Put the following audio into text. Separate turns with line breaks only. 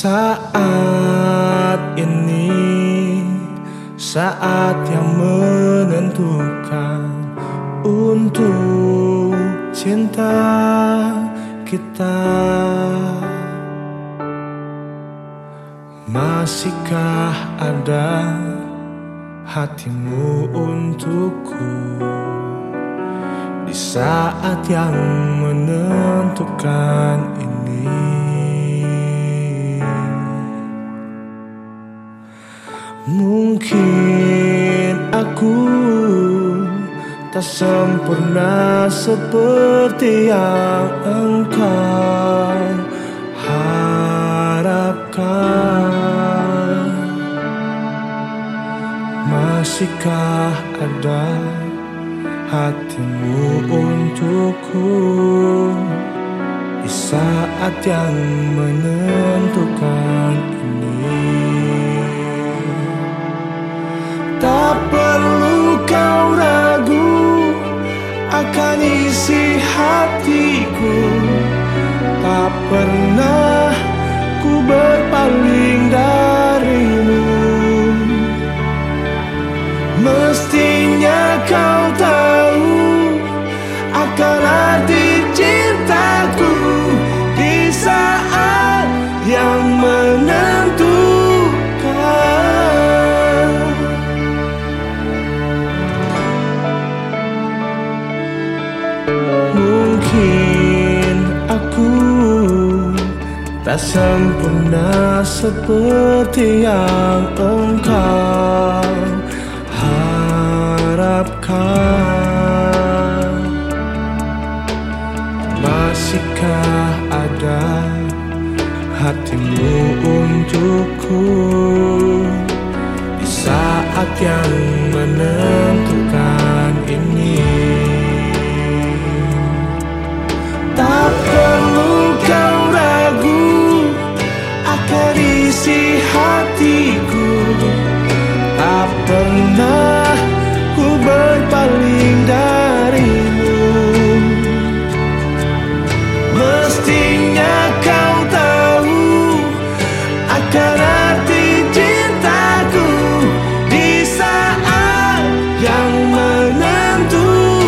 saat ini Saat yang menentukan Untuk cinta kita. Masihkah ada hatimu untukku? Di saat yang menentukan ini Mungkin aku tak sempurna seperti yang engkau harapkan. Masihkah ada hatimu untukku Di saat yang menentukan pernah ku berpaling darimu. Mestinya kau tahu akan arti cintaku Di saat yang menentukan. Mungkin tak sempurna seperti yang engkau harapkan. Masihkah ada hatimu untukku Di saat yang menentukan pernah Mestinya kau tahu akan arti cintaku Di saat yang menentukan.